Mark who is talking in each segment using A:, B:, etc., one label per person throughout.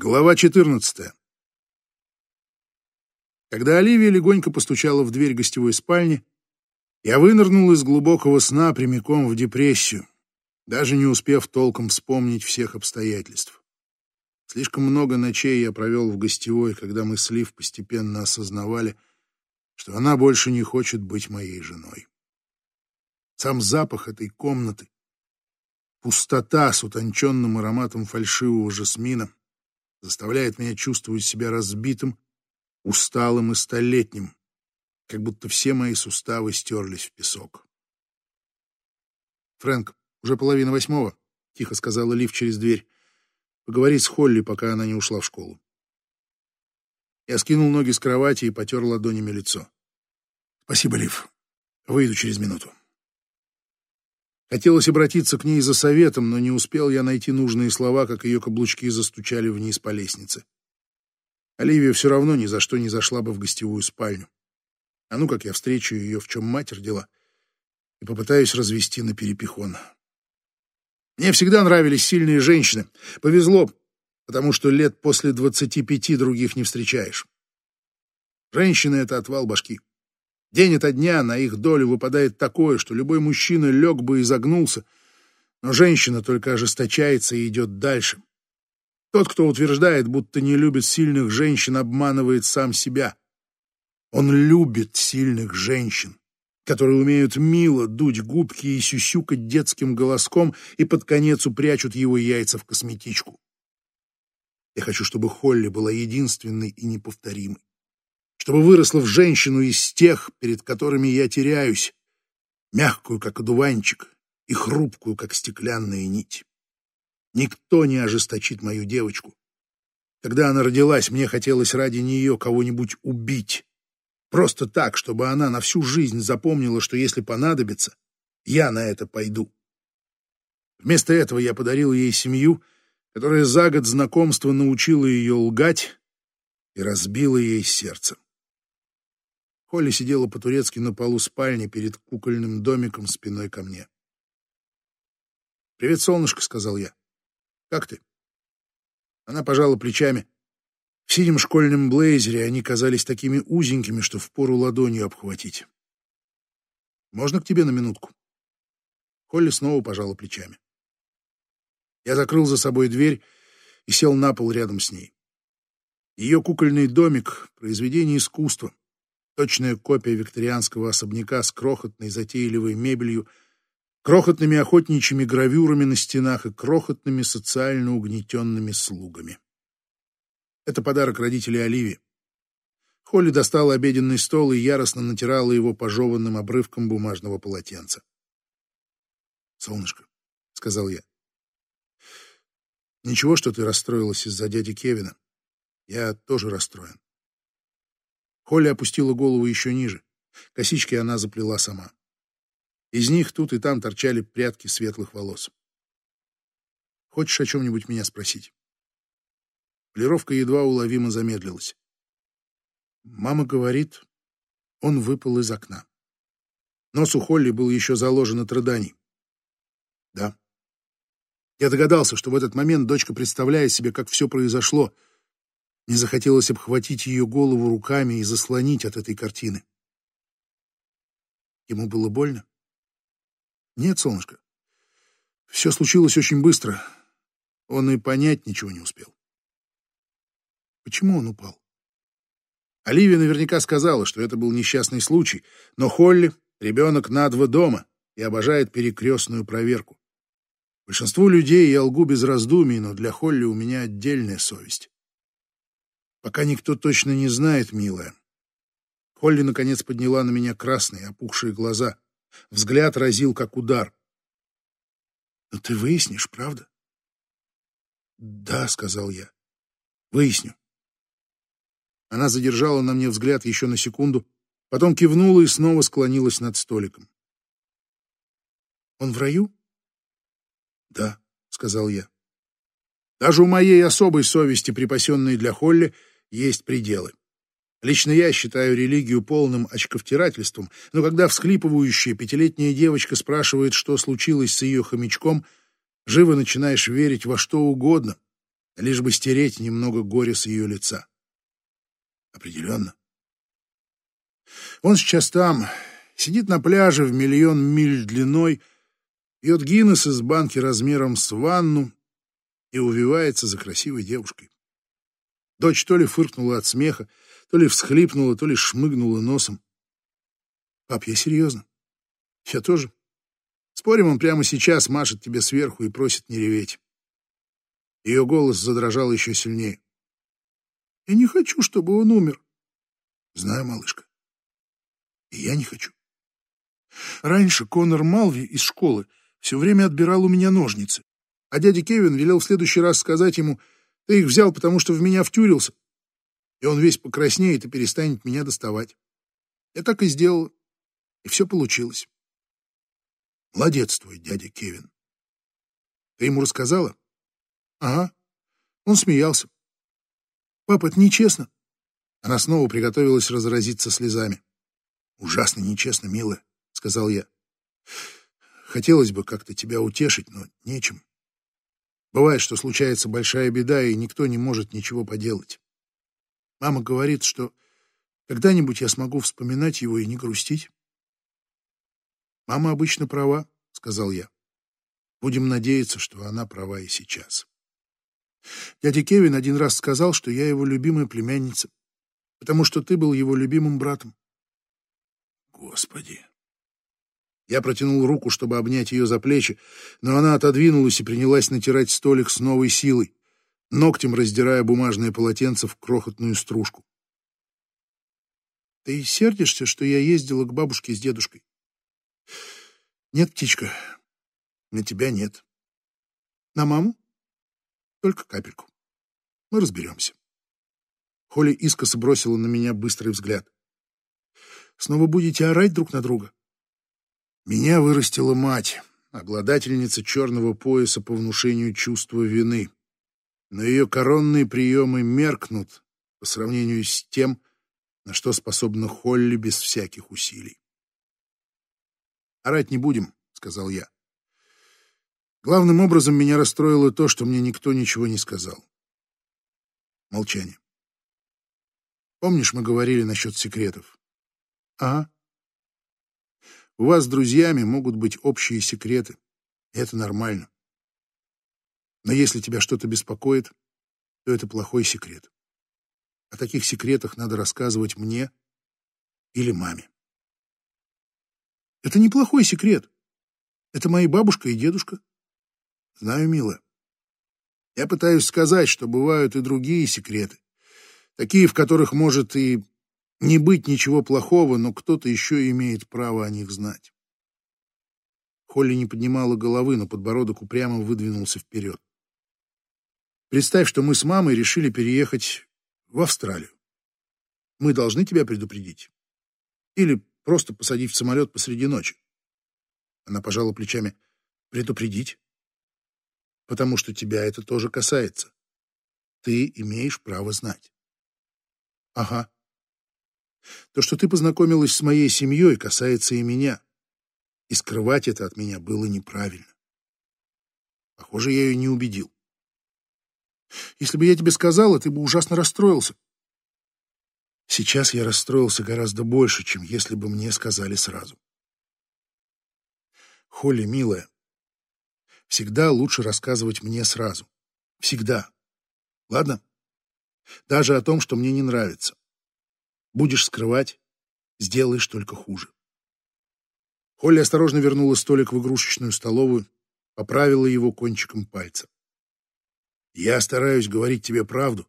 A: Глава 14. Когда Оливия легонько постучала в дверь гостевой спальни, я вынырнул из глубокого сна прямиком в депрессию, даже не успев толком вспомнить всех обстоятельств. Слишком много ночей я провел в гостевой, когда мы с Лив постепенно осознавали, что она больше не хочет быть моей женой. Сам запах этой комнаты, пустота с утонченным ароматом фальшивого жасмина заставляет меня чувствовать себя разбитым, усталым и столетним, как будто все мои суставы стерлись в песок. «Фрэнк, уже половина восьмого», — тихо сказала Лив через дверь. «Поговори с Холли, пока она не ушла в школу». Я скинул ноги с кровати и потер ладонями лицо. «Спасибо, Лив. Выйду через минуту». Хотелось обратиться к ней за советом, но не успел я найти нужные слова, как ее каблучки застучали вниз по лестнице. Оливия все равно ни за что не зашла бы в гостевую спальню. А ну как я встречу ее, в чем мать родила, и попытаюсь развести на перепихон. Мне всегда нравились сильные женщины. Повезло, потому что лет после двадцати пяти других не встречаешь. Женщины — это отвал башки. День ото дня на их долю выпадает такое, что любой мужчина лег бы и загнулся, но женщина только ожесточается и идет дальше. Тот, кто утверждает, будто не любит сильных женщин, обманывает сам себя. Он любит сильных женщин, которые умеют мило дуть губки и сюсюкать детским голоском и под конец упрячут его яйца в косметичку. Я хочу, чтобы Холли была единственной и неповторимой чтобы выросла в женщину из тех, перед которыми я теряюсь, мягкую, как одуванчик, и хрупкую, как стеклянная нить. Никто не ожесточит мою девочку. Когда она родилась, мне хотелось ради нее кого-нибудь убить. Просто так, чтобы она на всю жизнь запомнила, что если понадобится, я на это пойду. Вместо этого я подарил ей семью, которая за год знакомства научила ее лгать и разбила ей сердце. Холли сидела по-турецки на полу спальни перед кукольным домиком спиной ко мне. «Привет, солнышко», — сказал я. «Как ты?» Она пожала плечами. В синем школьном блейзере они казались такими узенькими, что впору ладонью обхватить. «Можно к тебе на минутку?» Холли снова пожала плечами. Я закрыл за собой дверь и сел на пол рядом с ней. Ее кукольный домик — произведение искусства, точная копия викторианского особняка с крохотной затейливой мебелью, крохотными охотничьими гравюрами на стенах и крохотными социально угнетенными слугами. Это подарок родителей Оливии. Холли достала обеденный стол и яростно натирала его пожеванным обрывком бумажного полотенца. «Солнышко», — сказал я, — «ничего, что ты расстроилась из-за дяди Кевина. Я тоже расстроен. Холли опустила голову еще ниже. Косички она заплела сама. Из них тут и там торчали прядки светлых волос. «Хочешь о чем-нибудь меня спросить?» Полировка едва уловимо замедлилась. Мама говорит, он выпал из окна. Нос у Холли был еще заложен от рыданий. Да. Я догадался, что в этот момент дочка представляет себе, как все произошло — мне захотелось обхватить ее голову руками и заслонить от этой картины. Ему было больно? Нет, солнышко. Все случилось очень быстро. Он и понять ничего не успел. Почему он упал? Оливия наверняка сказала, что это был несчастный случай, но Холли — ребенок на два дома и обожает перекрестную проверку. Большинству людей я лгу без раздумий, но для Холли у меня отдельная совесть. Пока никто точно не знает, милая. Холли, наконец, подняла на меня красные, опухшие глаза. Взгляд разил, как удар. «Но ты выяснишь, правда?» «Да», — сказал я. «Выясню». Она задержала на мне взгляд еще на секунду, потом кивнула и снова склонилась над столиком. «Он в раю?» «Да», — сказал я. Даже у моей особой совести, припасенной для Холли, есть пределы. Лично я считаю религию полным очковтирательством, но когда всхлипывающая пятилетняя девочка спрашивает, что случилось с ее хомячком, живо начинаешь верить во что угодно, лишь бы стереть немного горя с ее лица. Определенно. Он сейчас там, сидит на пляже в миллион миль длиной, пьет Гиннес из банки размером с ванну и увивается за красивой девушкой. Дочь то ли фыркнула от смеха, то ли всхлипнула, то ли шмыгнула носом. Пап, я серьезно. Я тоже. Спорим, он прямо сейчас машет тебе сверху и просит не реветь. Ее голос задрожал еще сильнее. Я не хочу, чтобы он умер. Знаю, малышка. И я не хочу. Раньше Конор Малви из школы все время отбирал у меня ножницы, а дядя Кевин велел в следующий раз сказать ему, ты их взял, потому что в меня втюрился, и он весь покраснеет и перестанет меня доставать. Я так и сделал, и все получилось. Молодец твой дядя Кевин. Ты ему рассказала? Ага. Он смеялся. Папа, это нечестно. Она снова приготовилась разразиться слезами. Ужасно нечестно, милая, сказал я. Хотелось бы как-то тебя утешить, но нечем. Бывает, что случается большая беда, и никто не может ничего поделать. Мама говорит, что когда-нибудь я смогу вспоминать его и не грустить. Мама обычно права, сказал я. Будем надеяться, что она права и сейчас. Дядя Кевин один раз сказал, что я его любимая племянница, потому что ты был его любимым братом. Господи! Я протянул руку, чтобы обнять ее за плечи, но она отодвинулась и принялась натирать столик с новой силой, ногтем раздирая бумажное полотенце в крохотную стружку. Ты сердишься, что я ездила к бабушке с дедушкой? Нет, птичка, на тебя нет. На маму? Только капельку. Мы разберемся. Холли искоса бросила на меня быстрый взгляд. Снова будете орать друг на друга? Меня вырастила мать, обладательница черного пояса по внушению чувства вины. Но ее коронные приемы меркнут по сравнению с тем, на что способна Холли без всяких усилий. «Орать не будем», — сказал я. Главным образом меня расстроило то, что мне никто ничего не сказал. Молчание. Помнишь, мы говорили насчет секретов? Ага. У вас с друзьями могут быть общие секреты. Это нормально. Но если тебя что-то беспокоит, то это плохой секрет. О таких секретах надо рассказывать мне или маме. Это неплохой секрет. Это мои бабушка и дедушка. Знаю, милая. Я пытаюсь сказать, что бывают и другие секреты, такие, в которых может и не быть ничего плохого, но кто-то еще имеет право о них знать. Холли не поднимала головы, но подбородок упрямо выдвинулся вперед. Представь, что мы с мамой решили переехать в Австралию. Мы должны тебя предупредить. Или просто посадить в самолет посреди ночи. Она пожала плечами. Предупредить? потому что тебя это тоже касается. Ты имеешь право знать. Ага. То, что ты познакомилась с моей семьей, касается и меня. И скрывать это от меня было неправильно. Похоже, я ее не убедил. Если бы я тебе сказала, ты бы ужасно расстроился. Сейчас я расстроился гораздо больше, чем если бы мне сказали сразу. Холли, милая, всегда лучше рассказывать мне сразу. Всегда. Ладно? Даже о том, что мне не нравится. Будешь скрывать, сделаешь только хуже. Холли осторожно вернула столик в игрушечную столовую, поправила его кончиком пальца. «Я стараюсь говорить тебе правду,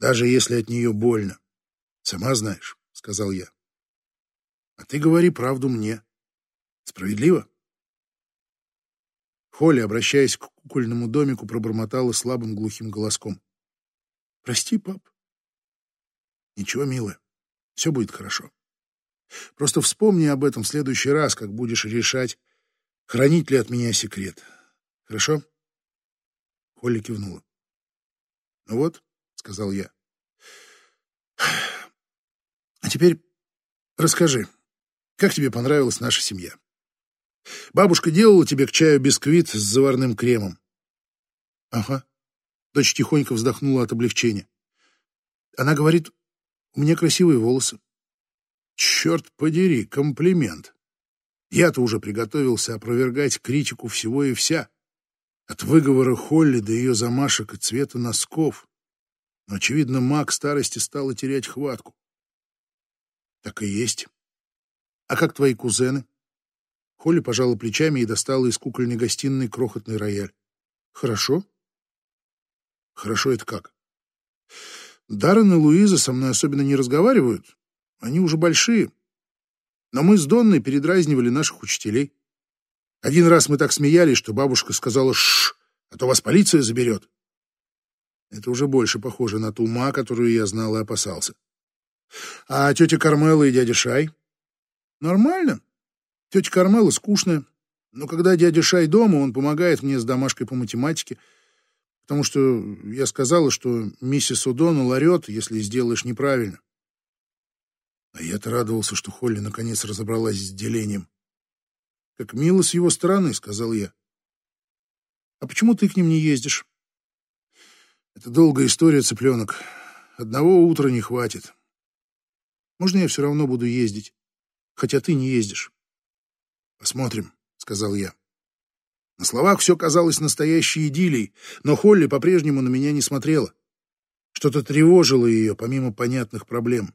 A: даже если от нее больно. Сама знаешь», — сказал я. «А ты говори правду мне. Справедливо?» Холли, обращаясь к кукольному домику, пробормотала слабым глухим голоском. «Прости, пап». «Ничего, милая, все будет хорошо. Просто вспомни об этом в следующий раз, как будешь решать, хранить ли от меня секрет. Хорошо?» Холли кивнула. «Ну вот», — сказал я. «А теперь расскажи, как тебе понравилась наша семья?» Бабушка делала тебе к чаю бисквит с заварным кремом. Ага. Дочь тихонько вздохнула от облегчения. Она говорит, у меня красивые волосы. Черт подери, комплимент. Я-то уже приготовился опровергать критику всего и вся. От выговора Холли до ее замашек и цвета носков. Но, очевидно, маг старости стала терять хватку. Так и есть. А как твои кузены? Холли пожала плечами и достала из кукольной гостиной крохотный рояль. Хорошо? Хорошо это как? Даррен и Луиза со мной особенно не разговаривают. Они уже большие. Но мы с Донной передразнивали наших учителей. Один раз мы так смеялись, что бабушка сказала «Шш, а то вас полиция заберет». Это уже больше похоже на ту ма, которую я знал и опасался. А тетя Кармела и дядя Шай? Нормально. Тетя Кармела скучная. Но когда дядя Шай дома, он помогает мне с домашкой по математике, потому что я сказала, что миссис О'Доннелл орет, если сделаешь неправильно. А я-то радовался, что Холли наконец разобралась с делением. «Как мило с его стороны», — сказал я. «А почему ты к ним не ездишь?» «Это долгая история, цыпленок. Одного утра не хватит. Можно я все равно буду ездить, хотя ты не ездишь?» «Посмотрим», — сказал я. На словах все казалось настоящей идиллией, но Холли по-прежнему на меня не смотрела. Что-то тревожило ее, помимо понятных проблем.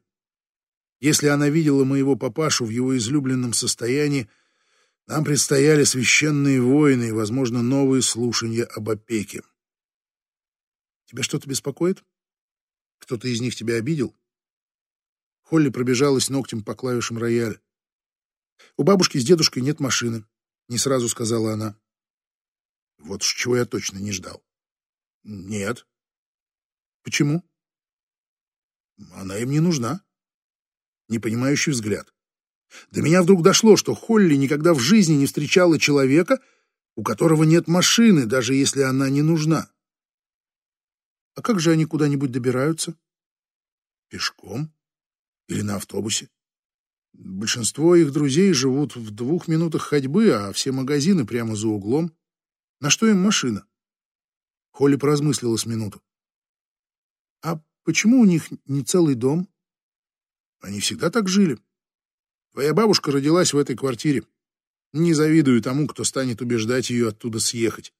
A: Если она видела моего папашу в его излюбленном состоянии, нам предстояли священные войны и, возможно, новые слушания об опеке. Тебя что-то беспокоит? Кто-то из них тебя обидел? Холли пробежалась ногтем по клавишам рояля. У бабушки с дедушкой нет машины, не сразу сказала она. Вот уж чего я точно не ждал. Нет. Почему? Она им не нужна непонимающий взгляд. До меня вдруг дошло, что Холли никогда в жизни не встречала человека, у которого нет машины, даже если она не нужна. А как же они куда-нибудь добираются? Пешком? Или на автобусе? Большинство их друзей живут в двух минутах ходьбы, а все магазины прямо за углом. На что им машина? Холли поразмыслила с минуту. А почему у них не целый дом? Они всегда так жили. Твоя бабушка родилась в этой квартире. Не завидую тому, кто станет убеждать ее оттуда съехать.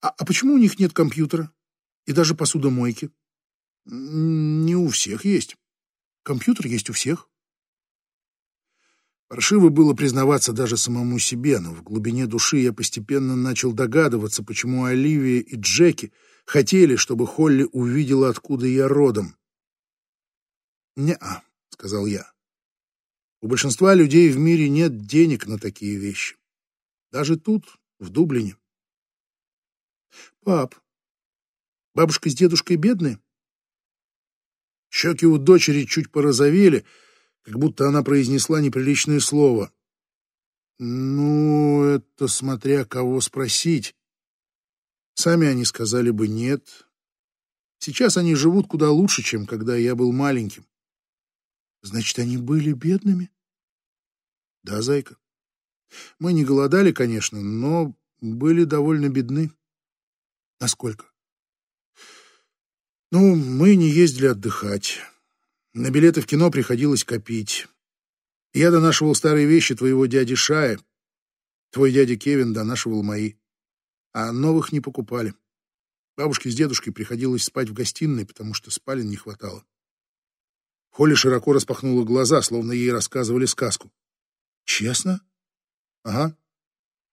A: А, а почему у них нет компьютера? И даже посудомойки? Не у всех есть. Компьютер есть у всех. Паршиво было признаваться даже самому себе, но в глубине души я постепенно начал догадываться, почему Оливия и Джеки хотели, чтобы Холли увидела, откуда я родом. «Не-а», — сказал я. «У большинства людей в мире нет денег на такие вещи. Даже тут, в Дублине». «Пап, бабушка с дедушкой бедные?» Щеки у дочери чуть порозовели, как будто она произнесла неприличное слово. «Ну, это смотря кого спросить. Сами они сказали бы нет. Сейчас они живут куда лучше, чем когда я был маленьким. Значит, они были бедными? Да, зайка. Мы не голодали, конечно, но были довольно бедны. Насколько? Ну, мы не ездили отдыхать. На билеты в кино приходилось копить. Я донашивал старые вещи твоего дяди Шая. Твой дядя Кевин донашивал мои. А новых не покупали. Бабушке с дедушкой приходилось спать в гостиной, потому что спален не хватало. Холли широко распахнула глаза, словно ей рассказывали сказку. «Честно?» «Ага.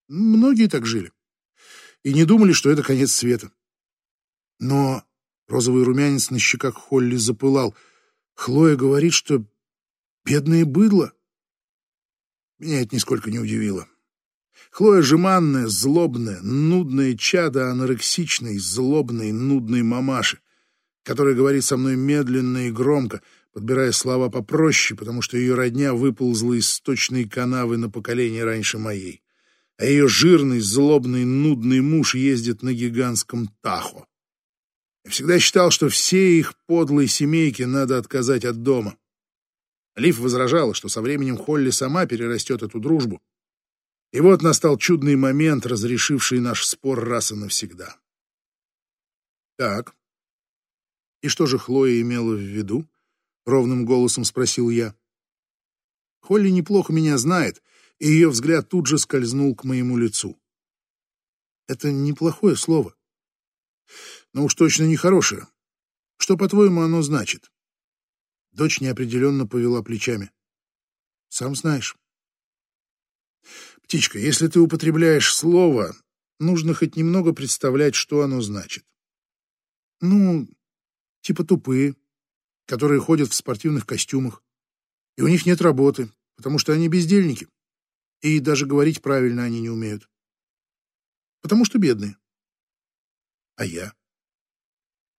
A: Многие так жили. И не думали, что это конец света. Но розовый румянец на щеках Холли запылал. Хлоя говорит, что бедное быдло. Меня это нисколько не удивило. Хлоя жеманная, злобная, нудная чада анорексичной, злобной, нудной мамаши, которая говорит со мной медленно и громко — подбирая слова попроще, потому что ее родня выползла из сточной канавы на поколение раньше моей, а ее жирный, злобный, нудный муж ездит на гигантском Тахо. Я всегда считал, что все их подлые семейки надо отказать от дома. Лив возражала, что со временем Холли сама перерастет эту дружбу. И вот настал чудный момент, разрешивший наш спор раз и навсегда. Так. И что же Хлоя имела в виду? Ровным голосом спросил я. Холли неплохо меня знает, и ее взгляд тут же скользнул к моему лицу. Это неплохое слово. Но уж точно нехорошее. Что, по-твоему, оно значит? Дочь неопределенно повела плечами. Сам знаешь. Птичка, если ты употребляешь слово, нужно хоть немного представлять, что оно значит. Ну, типа тупые, которые ходят в спортивных костюмах, и у них нет работы, потому что они бездельники, и даже говорить правильно они не умеют. Потому что бедные. А я?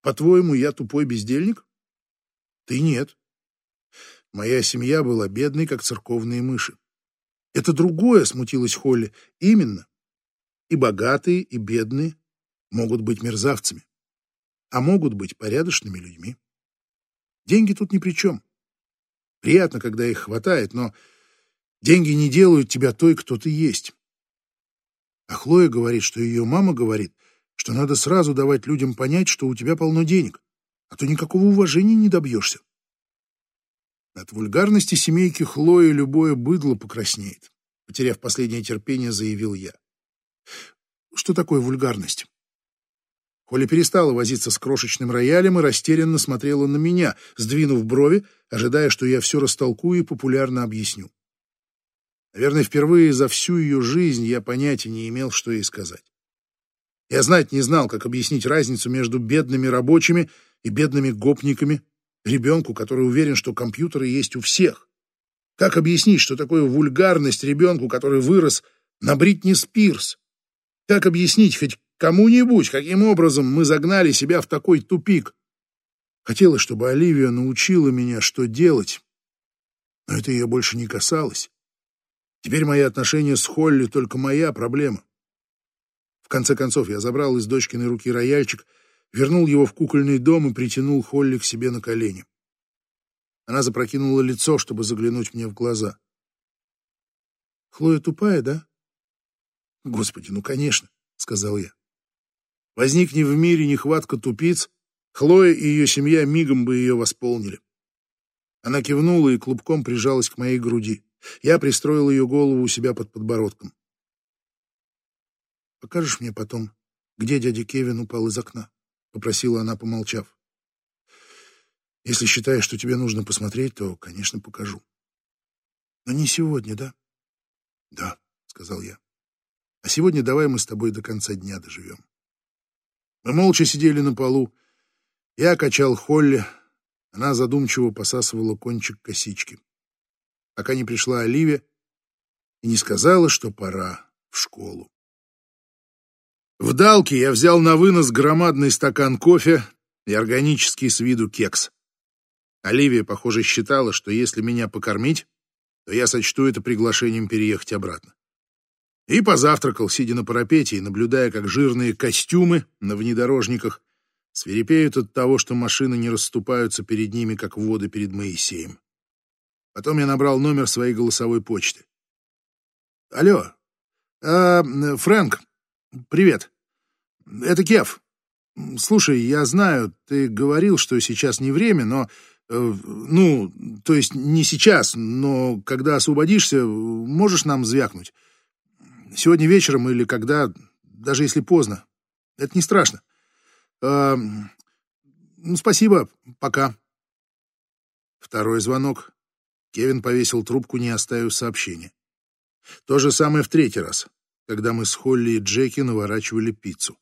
A: По-твоему, я тупой бездельник? Ты нет. Моя семья была бедной, как церковные мыши. Это другое, смутилась Холли. Именно. И богатые, и бедные могут быть мерзавцами, а могут быть порядочными людьми. Деньги тут ни при чем. Приятно, когда их хватает, но деньги не делают тебя той, кто ты есть. А Хлоя говорит, что ее мама говорит, что надо сразу давать людям понять, что у тебя полно денег, а то никакого уважения не добьешься. От вульгарности семейки Хлои любое быдло покраснеет. Потеряв последнее терпение, заявил я. Что такое вульгарность? Коля перестала возиться с крошечным роялем и растерянно смотрела на меня, сдвинув брови, ожидая, что я все растолкую и популярно объясню. Наверное, впервые за всю ее жизнь я понятия не имел, что ей сказать. Я знать не знал, как объяснить разницу между бедными рабочими и бедными гопниками, ребенку, который уверен, что компьютеры есть у всех. Как объяснить, что такое вульгарность ребенку, который вырос на Бритни Спирс? Как объяснить хоть кому-нибудь, каким образом мы загнали себя в такой тупик? Хотелось, чтобы Оливия научила меня, что делать, но это ее больше не касалось. Теперь мои отношения с Холли только моя проблема. В конце концов, я забрал из дочкиной руки рояльчик — вернул его в кукольный дом и притянул Холли к себе на колени. Она запрокинула лицо, чтобы заглянуть мне в глаза. «Хлоя тупая, да?» «Господи, ну, конечно», — сказал я. «Возникни в мире нехватка тупиц, Хлоя и ее семья мигом бы ее восполнили». Она кивнула и клубком прижалась к моей груди. Я пристроил ее голову у себя под подбородком. «Покажешь мне потом, где дядя Кевин упал из окна?» — попросила она, помолчав. «Если считаешь, что тебе нужно посмотреть, то, конечно, покажу». «Но не сегодня, да?» «Да», — сказал я. «А сегодня давай мы с тобой до конца дня доживем». Мы молча сидели на полу. Я качал Холли, она задумчиво посасывала кончик косички. Пока не пришла Оливия и не сказала, что пора в школу. В Далке я взял на вынос громадный стакан кофе и органический с виду кекс. Оливия, похоже, считала, что если меня покормить, то я сочту это приглашением переехать обратно. И позавтракал, сидя на парапете и наблюдая, как жирные костюмы на внедорожниках свирепеют от того, что машины не расступаются перед ними, как воды перед Моисеем. Потом я набрал номер своей голосовой почты. «Алло, а, Фрэнк, привет. Это Кев. Слушай, я знаю, ты говорил, что сейчас не время, но... Э, ну, то есть не сейчас, но когда освободишься, можешь нам звякнуть. Сегодня вечером или когда, даже если поздно. Это не страшно. Э, ну, спасибо, пока. Второй звонок. Кевин повесил трубку, не оставив сообщения. То же самое в третий раз, когда мы с Холли и Джеки наворачивали пиццу.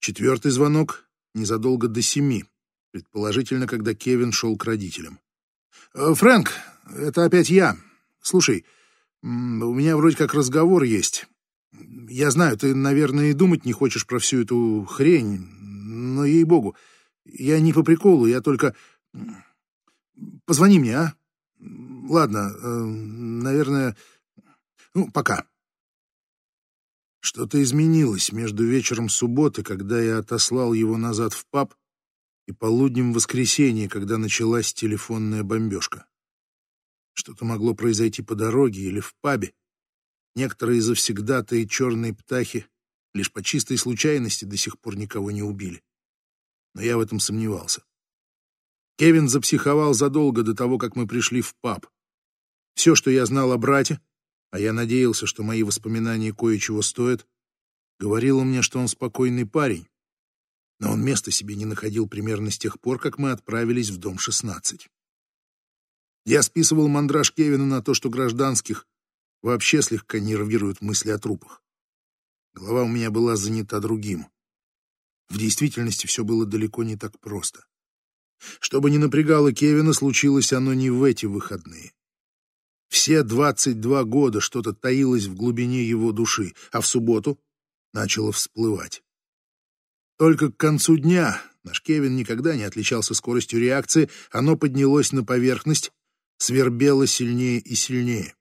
A: Четвертый звонок незадолго до семи, предположительно, когда Кевин шел к родителям. «Э, «Фрэнк, это опять я. Слушай, у меня вроде как разговор есть. Я знаю, ты, наверное, и думать не хочешь про всю эту хрень, но, ей-богу, я не по приколу, я только... Позвони мне, а? Ладно, э, наверное... Ну, пока». Что-то изменилось между вечером субботы, когда я отослал его назад в паб, и полуднем воскресенья, когда началась телефонная бомбежка. Что-то могло произойти по дороге или в пабе. Некоторые завсегдатые черные птахи лишь по чистой случайности до сих пор никого не убили. но я в этом сомневался. Кевин запсиховал задолго до того, как мы пришли в паб. Все, что я знал о брате, а я надеялся, что мои воспоминания кое-чего стоят, говорило мне, что он спокойный парень, но он места себе не находил примерно с тех пор, как мы отправились в дом 16. Я списывал мандраж Кевина на то, что гражданских вообще слегка нервируют мысли о трупах. Голова у меня была занята другим. В действительности все было далеко не так просто. Что бы ни напрягало Кевина, случилось оно не в эти выходные. Все 22 года что-то таилось в глубине его души, а в субботу начало всплывать. Только к концу дня наш Кевин никогда не отличался скоростью реакции, оно поднялось на поверхность, свербело сильнее и сильнее.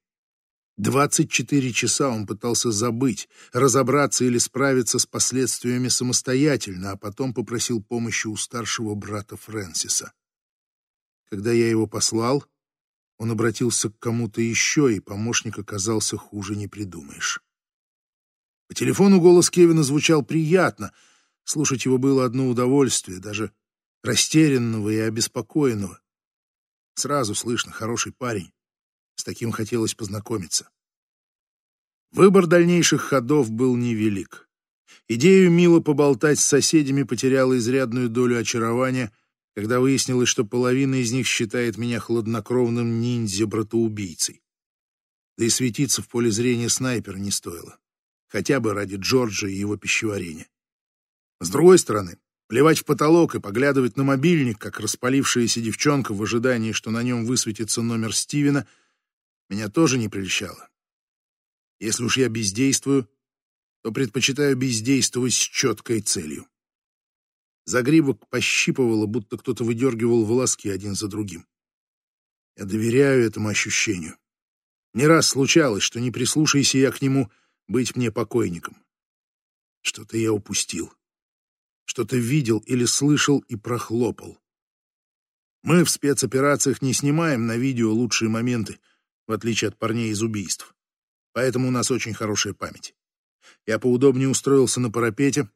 A: 24 часа он пытался забыть, разобраться или справиться с последствиями самостоятельно, а потом попросил помощи у старшего брата Фрэнсиса. Когда я его послал, он обратился к кому-то еще, и помощник оказался хуже не придумаешь. По телефону голос Кевина звучал приятно. Слушать его было одно удовольствие, даже растерянного и обеспокоенного. Сразу слышно, хороший парень. С таким хотелось познакомиться. Выбор дальнейших ходов был невелик. Идею мило поболтать с соседями потеряла изрядную долю очарования, когда выяснилось, что половина из них считает меня хладнокровным ниндзя-братоубийцей. Да и светиться в поле зрения снайпера не стоило. Хотя бы ради Джорджа и его пищеварения. С другой стороны, плевать в потолок и поглядывать на мобильник, как распалившаяся девчонка в ожидании, что на нем высветится номер Стивена — меня тоже не прельщало. Если уж я бездействую, то предпочитаю бездействовать с четкой целью. Загривок пощипывало, будто кто-то выдергивал волоски один за другим. Я доверяю этому ощущению. Не раз случалось, что не прислушайся я к нему, быть мне покойником. Что-то я упустил. Что-то видел или слышал и прохлопал. Мы в спецоперациях не снимаем на видео лучшие моменты, в отличие от парней из убийств. Поэтому у нас очень хорошая память. Я поудобнее устроился на парапете,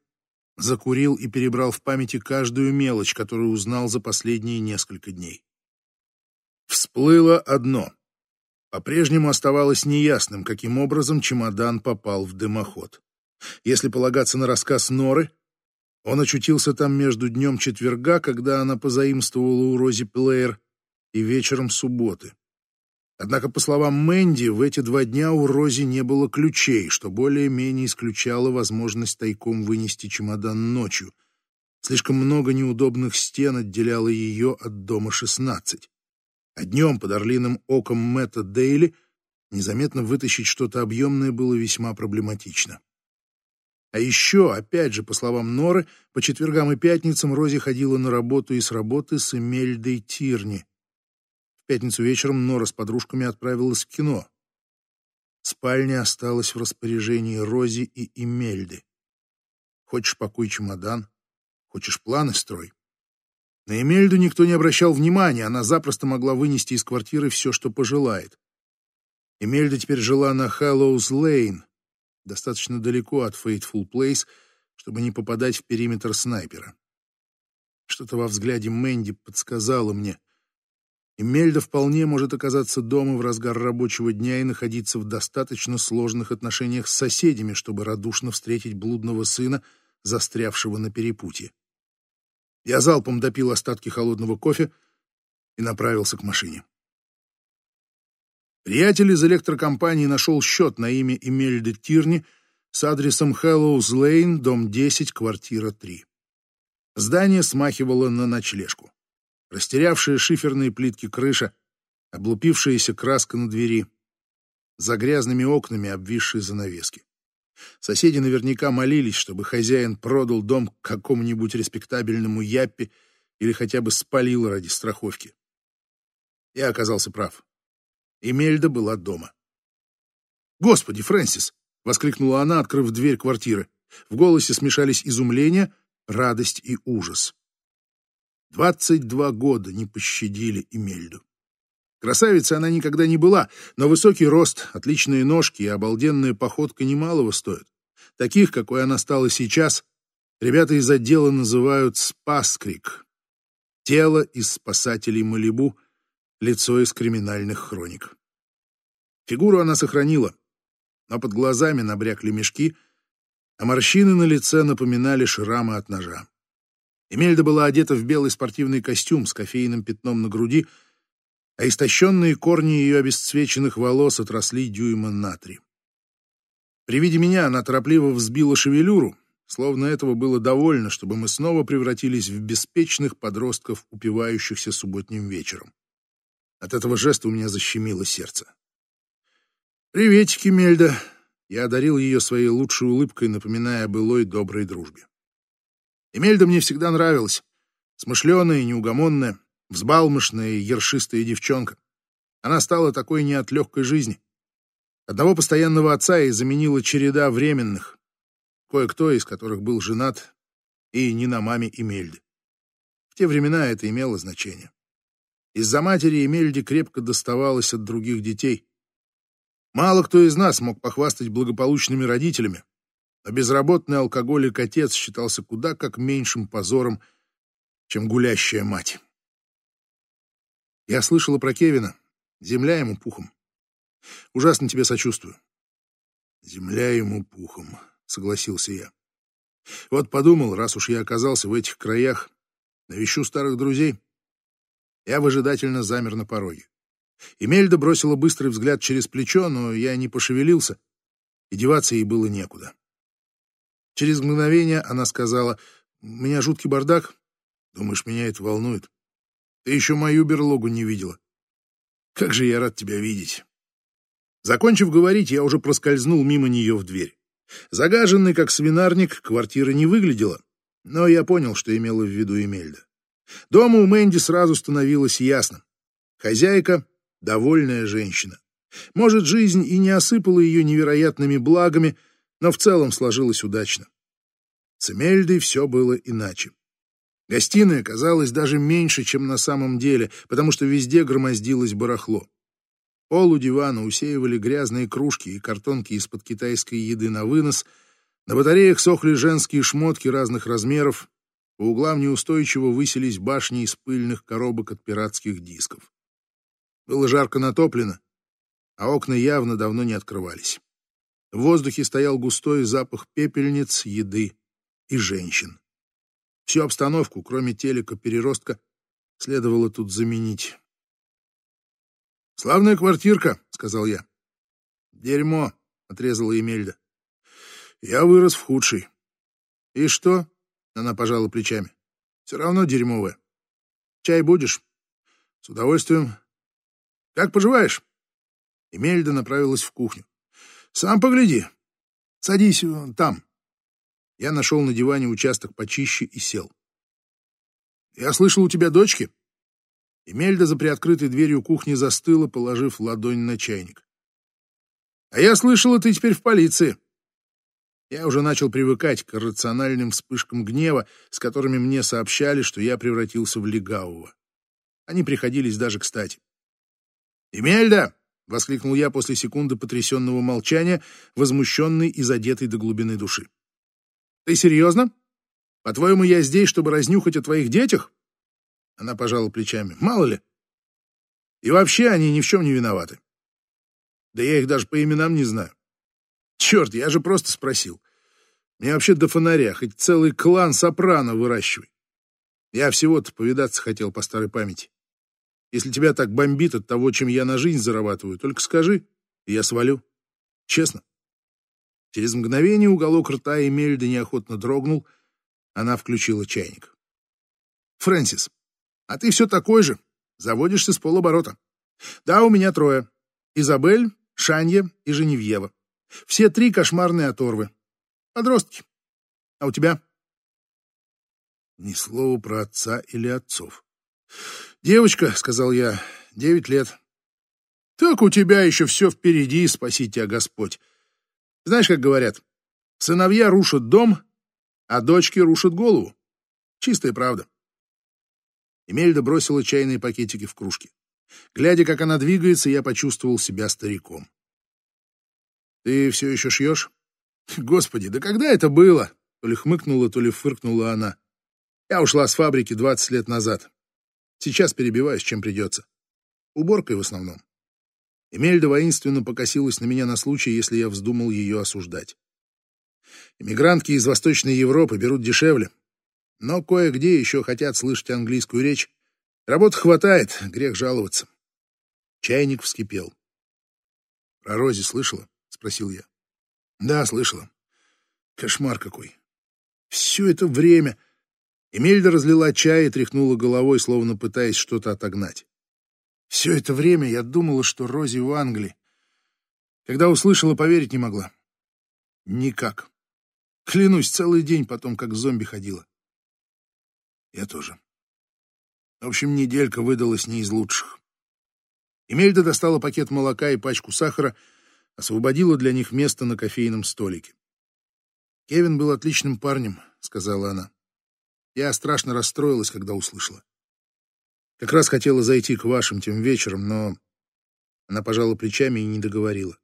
A: закурил и перебрал в памяти каждую мелочь, которую узнал за последние несколько дней. Всплыло одно. По-прежнему оставалось неясным, каким образом чемодан попал в дымоход. Если полагаться на рассказ Норы, он очутился там между днем четверга, когда она позаимствовала у Рози Плеер, и вечером субботы. Однако, по словам Мэнди, в эти два дня у Рози не было ключей, что более-менее исключало возможность тайком вынести чемодан ночью. Слишком много неудобных стен отделяло ее от дома 16. А днем под орлиным оком Мэтта Дейли незаметно вытащить что-то объемное было весьма проблематично. А еще, опять же, по словам Норы, по четвергам и пятницам Рози ходила на работу и с работы с Эмельдой Тирни — пятницу вечером Нора с подружками отправилась в кино. Спальня осталась в распоряжении Рози и Эмельды. Хочешь пакуй чемодан, хочешь планы строй. На Эмельду никто не обращал внимания, она запросто могла вынести из квартиры все, что пожелает. Эмельда теперь жила на Хэллоуз-Лейн, достаточно далеко от Фейтфул Плейс, чтобы не попадать в периметр снайпера. Что-то во взгляде Мэнди подсказало мне — и Мельда вполне может оказаться дома в разгар рабочего дня и находиться в достаточно сложных отношениях с соседями, чтобы радушно встретить блудного сына, застрявшего на перепутье. Я залпом допил остатки холодного кофе и направился к машине. Приятель из электрокомпании нашел счет на имя Эмельды Тирни с адресом Хэллоуз Лейн, дом 10, квартира 3. Здание смахивало на ночлежку растерявшие шиферные плитки крыша, облупившаяся краска на двери, за грязными окнами обвисшие занавески. Соседи наверняка молились, чтобы хозяин продал дом какому-нибудь респектабельному яппе или хотя бы спалил ради страховки. Я оказался прав. Эмельда была дома. «Господи, Фрэнсис!» — воскликнула она, открыв дверь квартиры. В голосе смешались изумление, радость и ужас. Двадцать два года не пощадили Эмельду. Красавицей она никогда не была, но высокий рост, отличные ножки и обалденная походка немалого стоят. Таких, какой она стала сейчас, Ребята из отдела называют «Спаскрик». Тело из спасателей Малибу, лицо из криминальных хроник. Фигуру она сохранила, но под глазами набрякли мешки, а морщины на лице напоминали шрамы от ножа. Эмельда была одета в белый спортивный костюм с кофейным пятном на груди, а истощенные корни ее обесцвеченных волос отросли дюйма на три. При виде меня она торопливо взбила шевелюру, словно этого было довольно, чтобы мы снова превратились в беспечных подростков, упивающихся субботним вечером. От этого жеста у меня защемило сердце. «Приветики, Мельда!» Я одарил ее своей лучшей улыбкой, напоминая о былой доброй дружбе. Эмельда мне всегда нравилась. Смышленая, неугомонная, взбалмошная и ершистая девчонка. Она стала такой не от легкой жизни. Одного постоянного отца ей заменила череда временных, кое-кто из которых был женат и не на маме Эмельды. В те времена это имело значение. Из-за матери Эмельде крепко доставалось от других детей. Мало кто из нас мог похвастать благополучными родителями, а безработный алкоголик-отец считался куда как меньшим позором, чем гулящая мать. Я слышала про Кевина. Земля ему пухом. Ужасно тебе сочувствую. Земля ему пухом согласился я. Вот подумал, раз уж я оказался в этих краях, навещу старых друзей. Я выжидательно замер на пороге. Эмельда бросила быстрый взгляд через плечо, но я не пошевелился, и деваться ей было некуда. Через мгновение она сказала, «У меня жуткий бардак. Думаешь, меня это волнует? Ты еще мою берлогу не видела. Как же я рад тебя видеть!» Закончив говорить, я уже проскользнул мимо нее в дверь. Загаженный, как свинарник, квартира не выглядела, но я понял, что имела в виду Эмельда. Дома у Мэнди сразу становилось ясно. Хозяйка — довольная женщина. Может, жизнь и не осыпала ее невероятными благами, но в целом сложилась удачно. С Эмельдой все было иначе. Гостиная казалась даже меньше, чем на самом деле, потому что везде громоздилось барахло. Пол у дивана усеивали грязные кружки и картонки из-под китайской еды на вынос. На батареях сохли женские шмотки разных размеров. По углам неустойчиво высились башни из пыльных коробок от пиратских дисков. Было жарко натоплено, а окна явно давно не открывались. В воздухе стоял густой запах пепельниц, еды и женщин. Всю обстановку, кроме телека-переростка, следовало тут заменить. «Славная квартирка», — сказал я. «Дерьмо», — отрезала Емельда. «Я вырос в худший». «И что?» — она пожала плечами. «Все равно дерьмовое. Чай будешь?» «С удовольствием». «Как поживаешь?» Емельда направилась в кухню. «Сам погляди. Садись там». Я нашел на диване участок почище и сел. «Я слышал, у тебя дочки?» Эмельда за приоткрытой дверью кухни застыла, положив ладонь на чайник. «А я слышала, ты теперь в полиции». Я уже начал привыкать к рациональным вспышкам гнева, с которыми мне сообщали, что я превратился в легавого. Они приходились даже кстати. «Эмельда!» — воскликнул я после секунды потрясенного молчания, возмущенный и задетый до глубины души. «Ты серьезно? По-твоему, я здесь, чтобы разнюхать о твоих детях?» Она пожала плечами. Мало ли. И вообще они ни в чем не виноваты. Да я их даже по именам не знаю. Черт, я же просто спросил. Мне вообще до фонаря, хоть целый клан сопрано выращивай. Я всего-то повидаться хотел по старой памяти. Если тебя так бомбит от того, чем я на жизнь зарабатываю, только скажи, и я свалю. Честно. Через мгновение уголок рта Эмельда неохотно дрогнул, она включила чайник. «Фрэнсис, а ты все такой же. Заводишься с полоборота. Да, у меня трое. Изабель, Шанья и Женевьева. Все три кошмарные оторвы. Подростки. А у тебя? Ни слова про отца или отцов. Девочка, сказал я, девять лет. Так у тебя еще все впереди, спаси тебя Господь. Знаешь, как говорят, сыновья рушат дом, а дочки рушат голову. Чистая правда. Эмельда бросила чайные пакетики в кружки. Глядя, как она двигается, я почувствовал себя стариком. «Ты все еще шьешь?» «Господи, да когда это было?» То ли хмыкнула, то ли фыркнула она. Я ушла с фабрики 20 лет назад. Сейчас перебиваюсь, чем придется. Уборкой в основном. Эмельда воинственно покосилась на меня на случай, если я вздумал ее осуждать. Иммигрантки из Восточной Европы берут дешевле, но кое-где еще хотят слышать английскую речь. Работы хватает, грех жаловаться. Чайник вскипел. «Про Рози слышала?» — спросил я. «Да, слышала. Кошмар какой. Все это время...» Эмельда разлила чай и тряхнула головой, словно пытаясь что-то отогнать. Все это время я думала, что Рози в Англии. Когда услышала, поверить не могла. Никак. Клянусь, целый день потом, как зомби ходила. Я тоже. В общем, неделька выдалась не из лучших. Эмельда достала пакет молока и пачку сахара, освободила для них место на кофейном столике. «Кевин был отличным парнем», — сказала она. Я страшно расстроилась, когда услышала. Как раз хотела зайти к вашим тем вечером, но она пожала плечами и не договорила.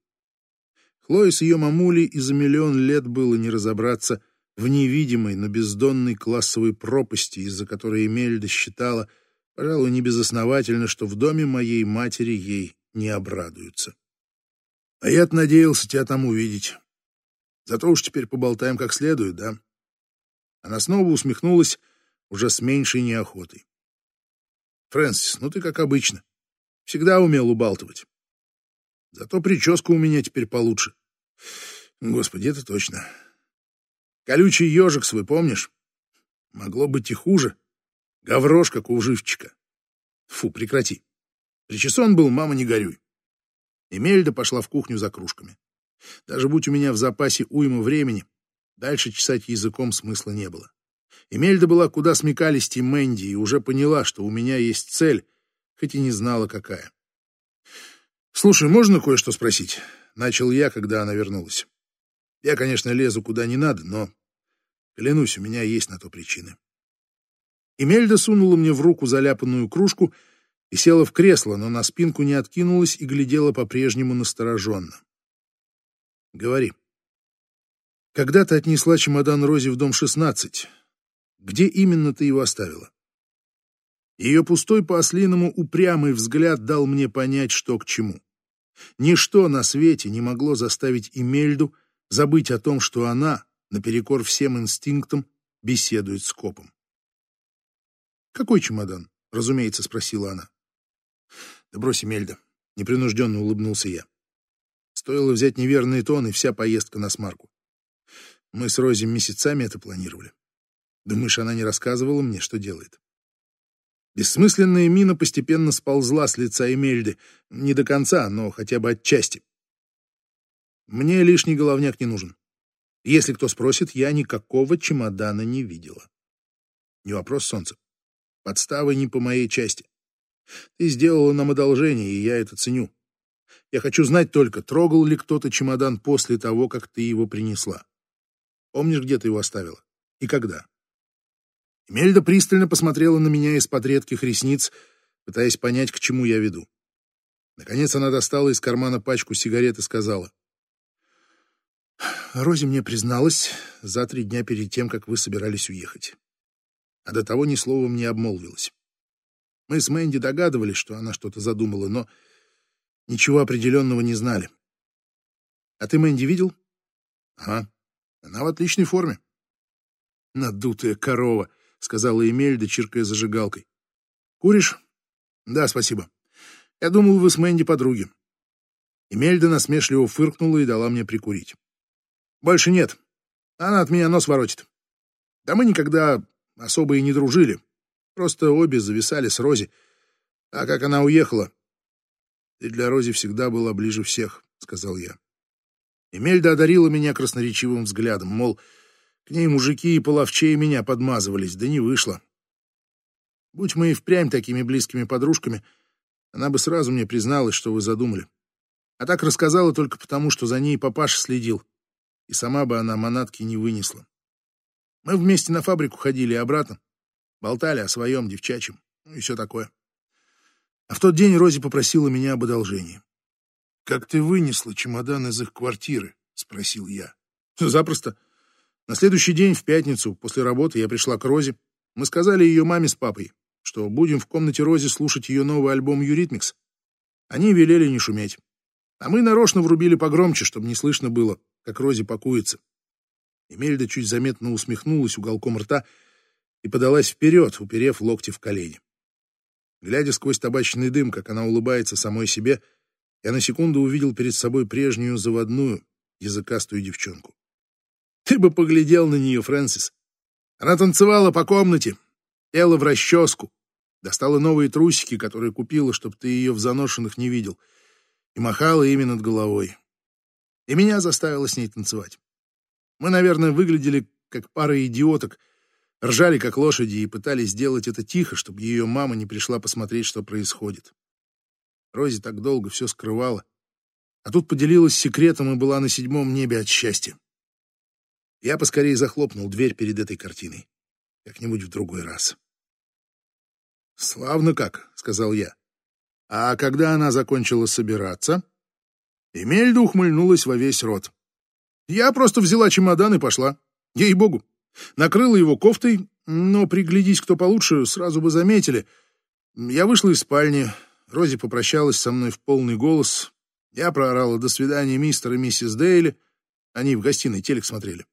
A: Хлое с ее мамулей и за миллион лет было не разобраться в невидимой, но бездонной классовой пропасти, из-за которой Эмельда считала, пожалуй, небезосновательно, что в доме моей матери ей не обрадуются. А я-то надеялся тебя там увидеть. Зато уж теперь поболтаем как следует, да? Она снова усмехнулась, уже с меньшей неохотой. Фрэнсис, ну ты как обычно. Всегда умел убалтывать. Зато прическа у меня теперь получше. Господи, это точно. Колючий ежик свой, помнишь? Могло быть и хуже. Гаврош, как у живчика. Фу, прекрати. Причесон был, мама, не горюй. Эмельда пошла в кухню за кружками. Даже будь у меня в запасе уйма времени, дальше чесать языком смысла не было. Эмельда была куда смекалистей Мэнди и уже поняла, что у меня есть цель, хоть и не знала, какая. «Слушай, можно кое-что спросить?» — начал я, когда она вернулась. «Я, конечно, лезу куда не надо, но, клянусь, у меня есть на то причины». Эмельда сунула мне в руку заляпанную кружку и села в кресло, но на спинку не откинулась и глядела по-прежнему настороженно. «Говори. Когда ты отнесла чемодан Рози в дом 16, где именно ты его оставила? Ее пустой по-ослиному упрямый взгляд дал мне понять, что к чему. Ничто на свете не могло заставить Эмельду забыть о том, что она, наперекор всем инстинктам, беседует с копом. «Какой чемодан?» — разумеется, спросила она. «Да брось, Эмельда», — непринужденно улыбнулся я. Стоило взять неверный тон, и вся поездка на смарку. Мы с Рози месяцами это планировали. Думаешь, она не рассказывала мне, что делает? Бессмысленная мина постепенно сползла с лица Эмельды. Не до конца, но хотя бы отчасти. Мне лишний головняк не нужен. Если кто спросит, я никакого чемодана не видела. Не вопрос, солнце. Подставы не по моей части. Ты сделала нам одолжение, и я это ценю. Я хочу знать только, трогал ли кто-то чемодан после того, как ты его принесла. Помнишь, где ты его оставила? И когда? Мельда пристально посмотрела на меня из-под редких ресниц, пытаясь понять, к чему я веду. Наконец она достала из кармана пачку сигарет и сказала. «Рози мне призналась за три дня перед тем, как вы собирались уехать. А до того ни словом не обмолвилась. Мы с Мэнди догадывались, что она что-то задумала, но ничего определенного не знали. А ты Мэнди видел? Ага, она в отличной форме. Надутая корова. — сказала Эмельда, чиркая зажигалкой. «Куришь?» «Да, спасибо. Я думал, вы с Мэнди подруги». Эмельда насмешливо фыркнула и дала мне прикурить. «Больше нет. Она от меня нос воротит. Да мы никогда особо и не дружили. Просто обе зависали с Рози. А как она уехала...» «Ты для Рози всегда была ближе всех», — сказал я. Эмельда одарила меня красноречивым взглядом, мол, к ней мужики и половчей меня подмазывались, да не вышло. Будь мы и впрямь такими близкими подружками, она бы сразу мне призналась, что вы задумали. А так рассказала только потому, что за ней папаша следил, и сама бы она манатки не вынесла. Мы вместе на фабрику ходили и обратно, болтали о своем девчачьем, ну и все такое. А в тот день Рози попросила меня об одолжении. «Как ты вынесла чемодан из их квартиры?» — спросил я. «Запросто. На следующий день, в пятницу, после работы, я пришла к Розе. Мы сказали ее маме с папой, что будем в комнате Рози слушать ее новый альбом «Юритмикс». Они велели не шуметь. А мы нарочно врубили погромче, чтобы не слышно было, как Рози пакуется. Эмельда чуть заметно усмехнулась уголком рта и подалась вперед, уперев локти в колени. Глядя сквозь табачный дым, как она улыбается самой себе, я на секунду увидел перед собой прежнюю заводную, языкастую девчонку. Ты бы поглядел на нее, Фрэнсис. Она танцевала по комнате, пела в расческу, достала новые трусики, которые купила, чтобы ты ее в заношенных не видел, и махала ими над головой. И меня заставила с ней танцевать. Мы, наверное, выглядели как пара идиоток, ржали как лошади и пытались сделать это тихо, чтобы ее мама не пришла посмотреть, что происходит. Рози так долго все скрывала, а тут поделилась секретом и была на седьмом небе от счастья. Я поскорее захлопнул дверь перед этой картиной. Как-нибудь в другой раз. «Славно как», — сказал я. «А когда она закончила собираться?» Эмельда ухмыльнулась во весь рот. «Я просто взяла чемодан и пошла. Ей-богу. Накрыла его кофтой, но, приглядись кто получше, сразу бы заметили. Я вышла из спальни, Рози попрощалась со мной в полный голос. Я проорала «До свидания, мистер и миссис Дейли». Они в гостиной телек смотрели.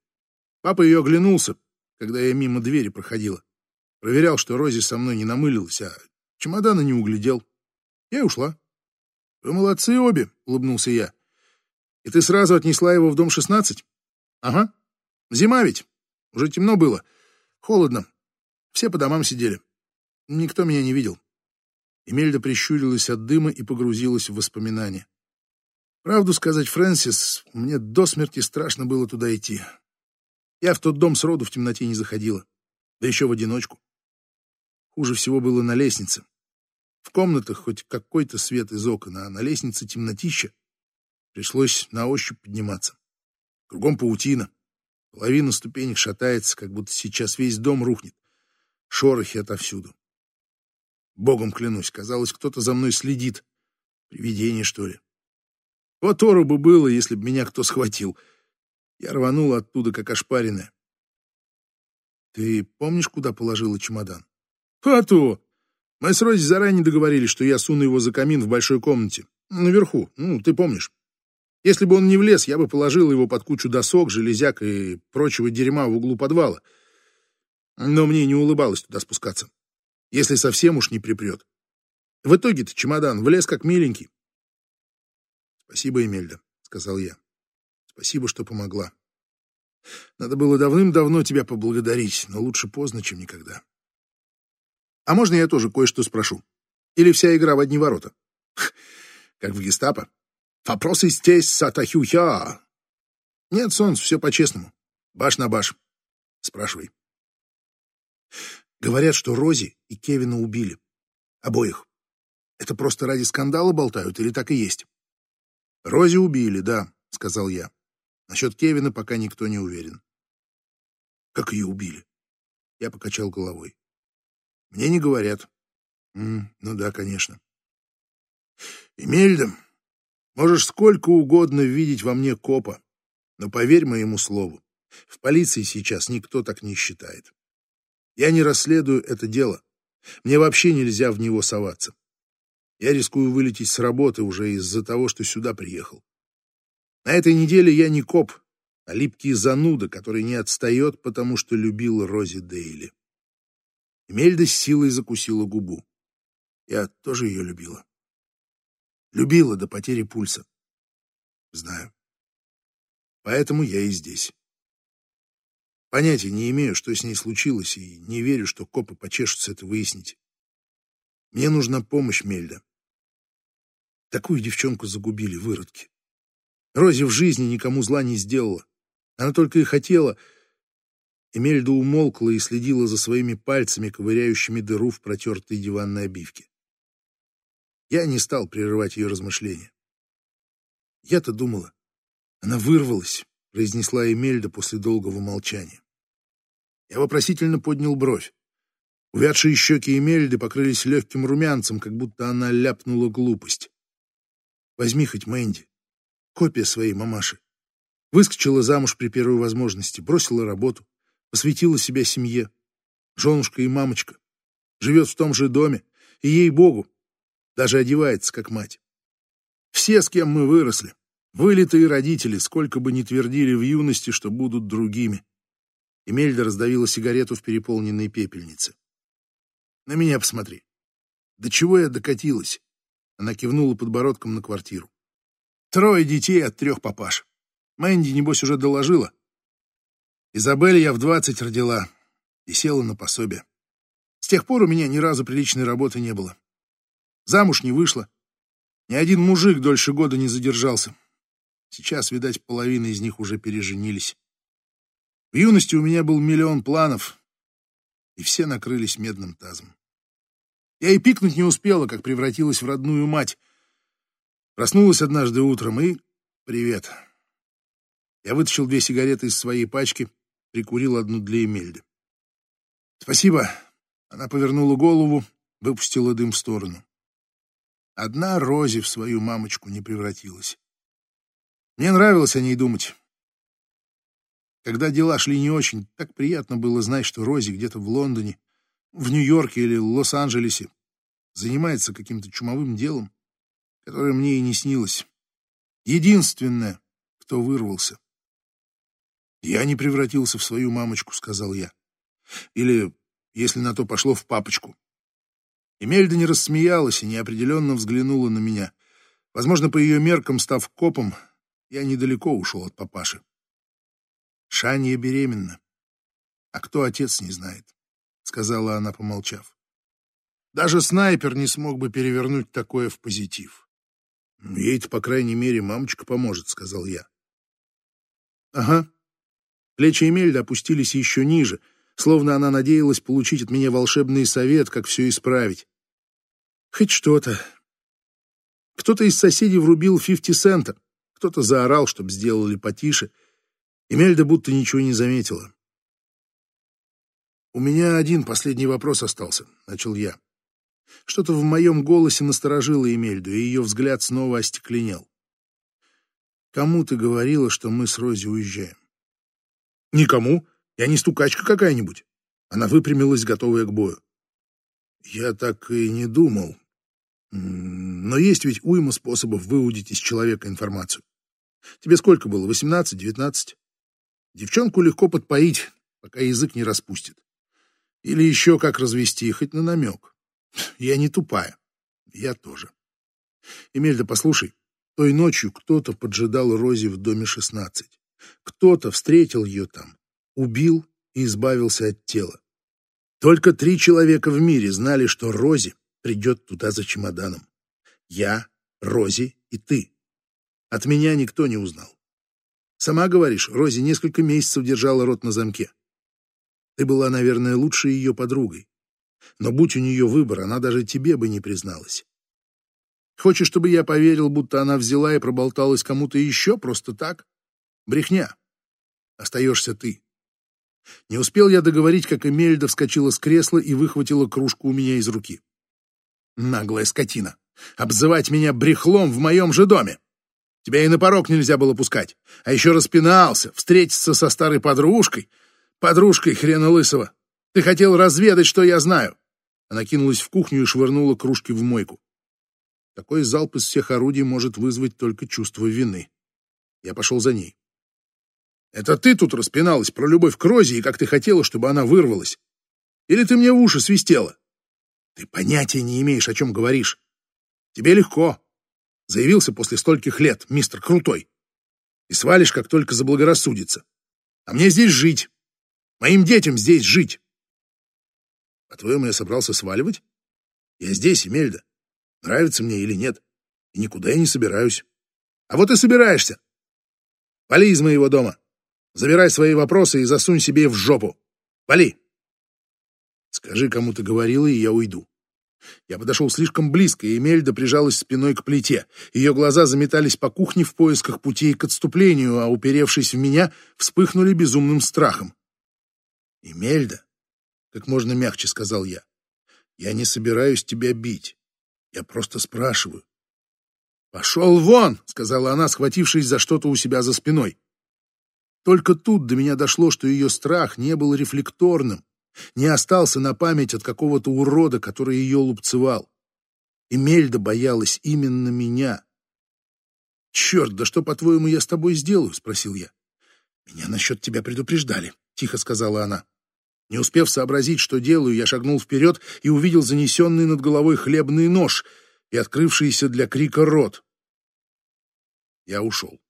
A: Папа ее оглянулся, когда я мимо двери проходила. Проверял, что Рози со мной не намылилась, а чемодана не углядел. Я и ушла. «Вы молодцы обе», — улыбнулся я. «И ты сразу отнесла его в дом 16?» «Ага. Зима ведь. Уже темно было. Холодно. Все по домам сидели. Никто меня не видел». Эмельда прищурилась от дыма и погрузилась в воспоминания. Правду сказать, Фрэнсис, мне до смерти страшно было туда идти. Я в тот дом сроду в темноте не заходила, да еще в одиночку. Хуже всего было на лестнице. В комнатах хоть какой-то свет из окон, а на лестнице темнотища. Пришлось на ощупь подниматься. Кругом паутина. Половина ступенек шатается, как будто сейчас весь дом рухнет. Шорохи отовсюду. Богом клянусь, казалось, кто-то за мной следит. Привидение, что ли. Вот ору бы было, если бы меня кто схватил — я рванул оттуда, как ошпаренная. Ты помнишь, куда положила чемодан? А то! Мы с Рози заранее договорились, что я суну его за камин в большой комнате. Наверху, ну, ты помнишь. Если бы он не влез, я бы положил его под кучу досок, железяк и прочего дерьма в углу подвала. Но мне не улыбалось туда спускаться. Если совсем уж не припрет. В итоге-то чемодан влез как миленький. «Спасибо, Эмельда», — сказал я. Спасибо, что помогла. Надо было давным-давно тебя поблагодарить, но лучше поздно, чем никогда. А можно я тоже кое-что спрошу? Или вся игра в одни ворота? Как в гестапо. Вопросы здесь сатахюхя. Нет, Солнц, все по-честному. Баш на баш. Спрашивай. Говорят, что Рози и Кевина убили. Обоих. Это просто ради скандала болтают или так и есть? Рози убили, да, сказал я. Насчет Кевина пока никто не уверен. Как ее убили? Я покачал головой. Мне не говорят. М ну да, конечно. Эмельда, можешь сколько угодно видеть во мне копа, но поверь моему слову, в полиции сейчас никто так не считает. Я не расследую это дело. Мне вообще нельзя в него соваться. Я рискую вылететь с работы уже из-за того, что сюда приехал. На этой неделе я не коп, а липкий зануда, который не отстает, потому что любил Рози Дейли. Мельда с силой закусила губу. Я тоже ее любила. Любила до потери пульса. Знаю. Поэтому я и здесь. Понятия не имею, что с ней случилось, и не верю, что копы почешутся это выяснить. Мне нужна помощь, Мельда. Такую девчонку загубили выродки. Рози в жизни никому зла не сделала. Она только и хотела... Эмельда умолкла и следила за своими пальцами, ковыряющими дыру в протертой диванной обивке. Я не стал прерывать ее размышления. Я-то думала. Она вырвалась, произнесла Эмельда после долгого молчания. Я вопросительно поднял бровь. Увядшие щеки Эмельды покрылись легким румянцем, как будто она ляпнула глупость. Возьми хоть Мэнди копия своей мамаши. Выскочила замуж при первой возможности, бросила работу, посвятила себя семье. Женушка и мамочка. Живет в том же доме, и ей-богу, даже одевается как мать. Все, с кем мы выросли, вылитые родители, сколько бы ни твердили в юности, что будут другими. Эмельда раздавила сигарету в переполненной пепельнице. На меня посмотри. До чего я докатилась? Она кивнула подбородком на квартиру. Трое детей от трех папаш. Мэнди, небось, уже доложила. Изабель я в двадцать родила и села на пособие. С тех пор у меня ни разу приличной работы не было. Замуж не вышла. Ни один мужик дольше года не задержался. Сейчас, видать, половина из них уже переженились. В юности у меня был миллион планов, и все накрылись медным тазом. Я и пикнуть не успела, как превратилась в родную мать. Проснулась однажды утром и... Привет. Я вытащил две сигареты из своей пачки, прикурил одну для Эмельды. Спасибо. Она повернула голову, выпустила дым в сторону. Одна Рози в свою мамочку не превратилась. Мне нравилось о ней думать. Когда дела шли не очень, так приятно было знать, что Рози где-то в Лондоне, в Нью-Йорке или Лос-Анджелесе занимается каким-то чумовым делом, которое мне и не снилось. Единственное, кто вырвался. «Я не превратился в свою мамочку», — сказал я. Или, если на то пошло, в папочку. Эмельда не рассмеялась и неопределенно взглянула на меня. Возможно, по ее меркам, став копом, я недалеко ушел от папаши. Шанья беременна. А кто отец, не знает, — сказала она, помолчав. Даже снайпер не смог бы перевернуть такое в позитив. Ей-то, по крайней мере, мамочка поможет, — сказал я. Ага. Плечи Эмельда опустились еще ниже, словно она надеялась получить от меня волшебный совет, как все исправить. Хоть что-то. Кто-то из соседей врубил фифти цента, кто-то заорал, чтоб сделали потише — Эмельда будто ничего не заметила. «У меня один последний вопрос остался», — начал я. Что-то в моем голосе насторожило Эмельду, и ее взгляд снова остекленел. «Кому ты говорила, что мы с Рози уезжаем?» «Никому. Я не стукачка какая-нибудь». Она выпрямилась, готовая к бою. «Я так и не думал. Но есть ведь уйма способов выудить из человека информацию. Тебе сколько было, восемнадцать, девятнадцать?» Девчонку легко подпоить, пока язык не распустит. Или еще как развести, хоть на намек. Я не тупая. Я тоже. Эмельда, послушай, той ночью кто-то поджидал Рози в доме 16. Кто-то встретил ее там, убил и избавился от тела. Только три человека в мире знали, что Рози придет туда за чемоданом. Я, Рози и ты. От меня никто не узнал. Сама говоришь, Рози несколько месяцев держала рот на замке. Ты была, наверное, лучшей ее подругой. Но будь у нее выбор, она даже тебе бы не призналась. Хочешь, чтобы я поверил, будто она взяла и проболталась кому-то еще просто так? Брехня. Остаешься ты. Не успел я договорить, как Эмельда вскочила с кресла и выхватила кружку у меня из руки. Наглая скотина. Обзывать меня брехлом в моем же доме. Тебя и на порог нельзя было пускать. А еще распинался, встретиться со старой подружкой. Подружкой хрена лысого. Ты хотел разведать, что я знаю. Она кинулась в кухню и швырнула кружки в мойку. Такой залп из всех орудий может вызвать только чувство вины. Я пошел за ней. Это ты тут распиналась про любовь к Розе и как ты хотела, чтобы она вырвалась? Или ты мне в уши свистела? Ты понятия не имеешь, о чем говоришь. Тебе легко. Заявился после стольких лет, мистер Крутой. И свалишь, как только заблагорассудится. А мне здесь жить. Моим детям здесь жить. По-твоему, я собрался сваливать? Я здесь, Эмельда. Нравится мне или нет. И никуда я не собираюсь. А вот и собираешься. Вали из моего дома. Забирай свои вопросы и засунь себе в жопу. Вали. Скажи, кому ты говорила, и я уйду. Я подошел слишком близко, и Эмельда прижалась спиной к плите. Ее глаза заметались по кухне в поисках путей к отступлению, а, уперевшись в меня, вспыхнули безумным страхом. «Эмельда», — как можно мягче сказал я, — «я не собираюсь тебя бить. Я просто спрашиваю». «Пошел вон!» — сказала она, схватившись за что-то у себя за спиной. Только тут до меня дошло, что ее страх не был рефлекторным, не остался на память от какого-то урода, который ее лупцевал. Эмельда боялась именно меня. «Черт, да что, по-твоему, я с тобой сделаю?» — спросил я. «Меня насчет тебя предупреждали», — тихо сказала она. Не успев сообразить, что делаю, я шагнул вперед и увидел занесенный над головой хлебный нож и открывшийся для крика рот. Я ушел.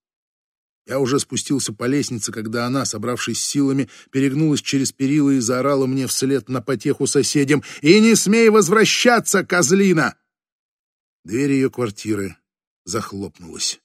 A: Я уже спустился по лестнице, когда она, собравшись силами, перегнулась через перила и заорала мне вслед на потеху соседям «И не смей возвращаться, козлина!» Дверь ее квартиры захлопнулась.